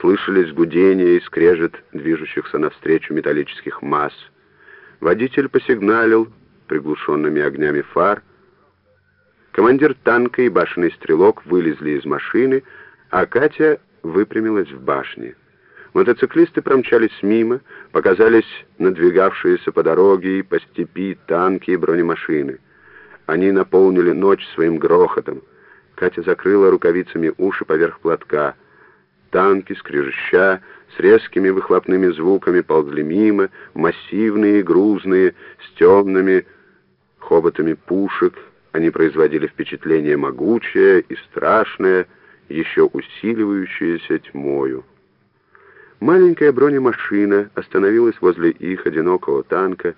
слышались гудение и скрежет движущихся навстречу металлических масс. Водитель посигналил приглушенными огнями фар. Командир танка и башенный стрелок вылезли из машины, а Катя выпрямилась в башне. Мотоциклисты промчались мимо, показались надвигавшиеся по дороге и по степи танки и бронемашины. Они наполнили ночь своим грохотом. Катя закрыла рукавицами уши поверх платка. Танки, скрежеща, с резкими выхлопными звуками ползли мимо, массивные и грузные, с темными хоботами пушек. Они производили впечатление могучее и страшное, еще усиливающееся тьмою. Маленькая бронемашина остановилась возле их одинокого танка.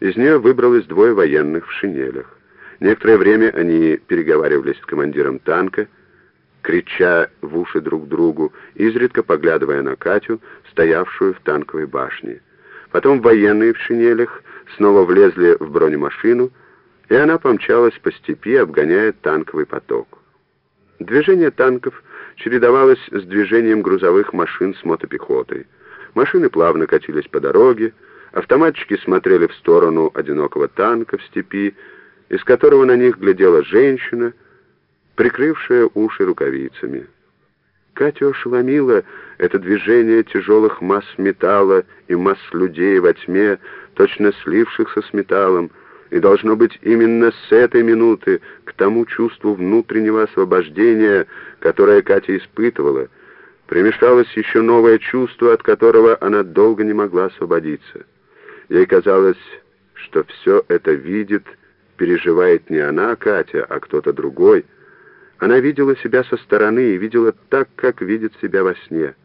Из нее выбралось двое военных в шинелях. Некоторое время они переговаривались с командиром танка, крича в уши друг другу, изредка поглядывая на Катю, стоявшую в танковой башне. Потом военные в шинелях снова влезли в бронемашину, и она помчалась по степи, обгоняя танковый поток. Движение танков чередовалось с движением грузовых машин с мотопехотой. Машины плавно катились по дороге, автоматчики смотрели в сторону одинокого танка в степи, из которого на них глядела женщина, прикрывшая уши рукавицами. Катю ошеломило это движение тяжелых масс металла и масс людей во тьме, точно слившихся с металлом, и должно быть именно с этой минуты к тому чувству внутреннего освобождения, которое Катя испытывала, примешалось еще новое чувство, от которого она долго не могла освободиться. Ей казалось, что все это видит переживает не она, Катя, а кто-то другой. Она видела себя со стороны и видела так, как видит себя во сне.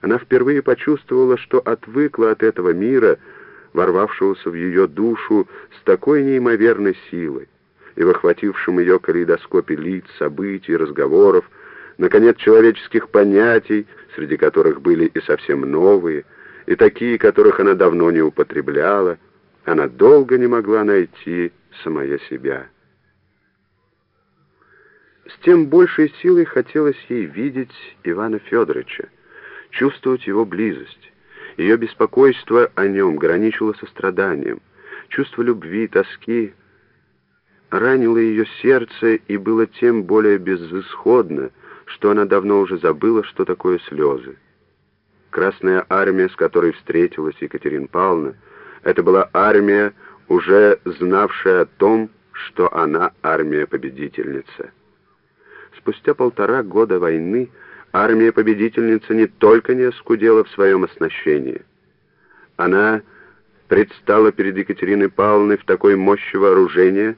Она впервые почувствовала, что отвыкла от этого мира, ворвавшегося в ее душу с такой неимоверной силой, и в охватившем ее калейдоскопе лиц, событий, разговоров, наконец, человеческих понятий, среди которых были и совсем новые, и такие, которых она давно не употребляла, она долго не могла найти самая себя. С тем большей силой хотелось ей видеть Ивана Федоровича, чувствовать его близость. Ее беспокойство о нем граничило со страданием. Чувство любви, тоски ранило ее сердце и было тем более безысходно, что она давно уже забыла, что такое слезы. Красная армия, с которой встретилась Екатерина Павловна, это была армия, уже знавшая о том, что она армия-победительница. Спустя полтора года войны армия-победительница не только не оскудела в своем оснащении. Она предстала перед Екатериной Павловной в такой мощи вооружения,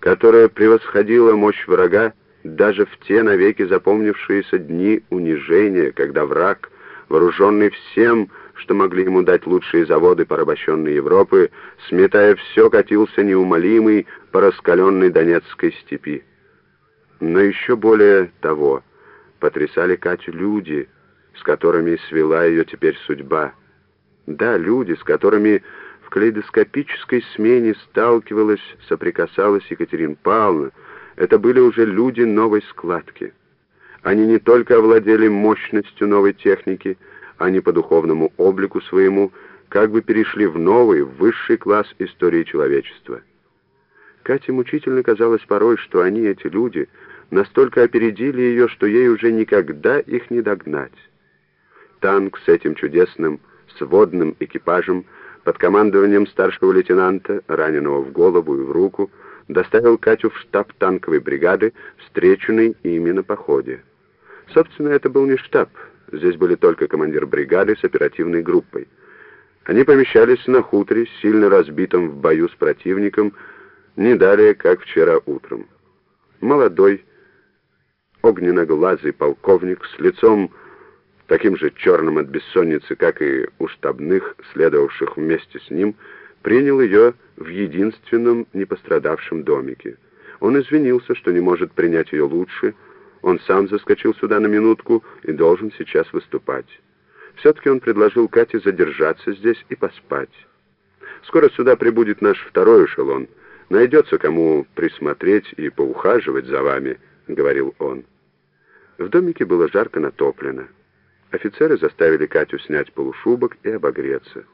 которая превосходила мощь врага даже в те навеки запомнившиеся дни унижения, когда враг, вооруженный всем, что могли ему дать лучшие заводы порабощенной Европы, сметая все, катился неумолимый по раскаленной Донецкой степи. Но еще более того, потрясали Катю люди, с которыми свела ее теперь судьба. Да, люди, с которыми в калейдоскопической смене сталкивалась, соприкасалась Екатерина Павловна, это были уже люди новой складки. Они не только овладели мощностью новой техники, они по духовному облику своему как бы перешли в новый, высший класс истории человечества. Кате мучительно казалось порой, что они, эти люди, настолько опередили ее, что ей уже никогда их не догнать. Танк с этим чудесным сводным экипажем под командованием старшего лейтенанта, раненого в голову и в руку, доставил Катю в штаб танковой бригады, встреченный ими на походе. Собственно, это был не штаб, Здесь были только командир бригады с оперативной группой. Они помещались на хуторе, сильно разбитом в бою с противником, не далее, как вчера утром. Молодой, огненноглазый полковник с лицом таким же черным от бессонницы, как и у штабных, следовавших вместе с ним, принял ее в единственном непострадавшем домике. Он извинился, что не может принять ее лучше, он сам заскочил сюда на минутку и должен сейчас выступать. Все-таки он предложил Кате задержаться здесь и поспать. Скоро сюда прибудет наш второй эшелон. Найдется кому присмотреть и поухаживать за вами, — говорил он. В домике было жарко натоплено. Офицеры заставили Катю снять полушубок и обогреться.